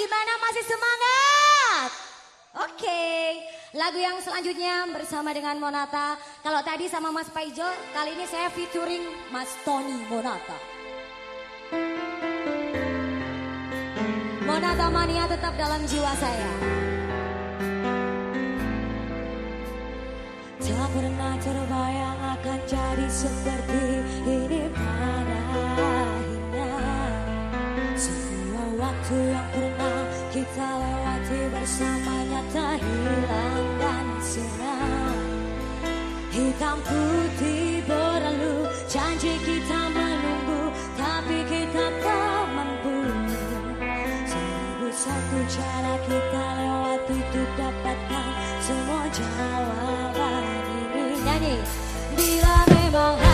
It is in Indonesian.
gimana masih semangat? Oke, lagu yang selanjutnya bersama dengan Monata. Kalau tadi sama Mas Paijo, kali ini saya featuring Mas Tony Monata. Monata mania tetap dalam jiwa saya. Tak pernah terbayang akan jadi seperti Hitam putih berlalu, janji kita menunggu Tapi kita tak mampu. Satu cara kita lewati untuk dapatkan semua jawaban ini. Nyanyi Bila memang